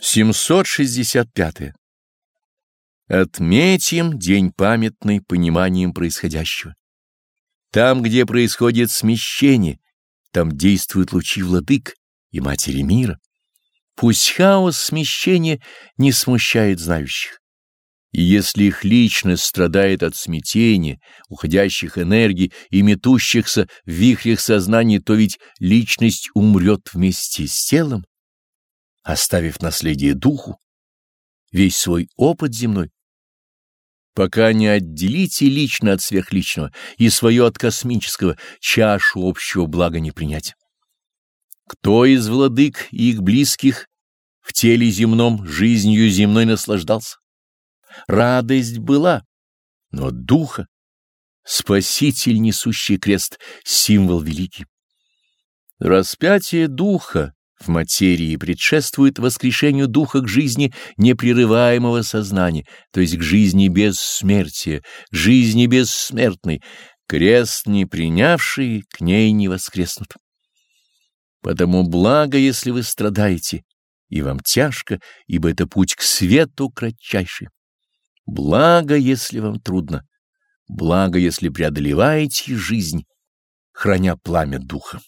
765. Отметим день памятный пониманием происходящего. Там, где происходит смещение, там действуют лучи владык и матери мира. Пусть хаос смещения не смущает знающих. И если их личность страдает от смятения, уходящих энергий и метущихся в вихрях сознания, то ведь личность умрет вместе с телом, оставив наследие духу, весь свой опыт земной. Пока не отделите лично от сверхличного и свое от космического, чашу общего блага не принять. Кто из владык и их близких в теле земном жизнью земной наслаждался? Радость была, но духа, Спаситель, несущий крест, символ великий. Распятие духа в материи предшествует воскрешению духа к жизни непрерываемого сознания, то есть к жизни бессмертия, к жизни бессмертной, крест не принявший, к ней не воскреснут. Потому благо, если вы страдаете, и вам тяжко, ибо это путь к свету кратчайший. Благо, если вам трудно, благо, если преодолеваете жизнь, храня пламя духа.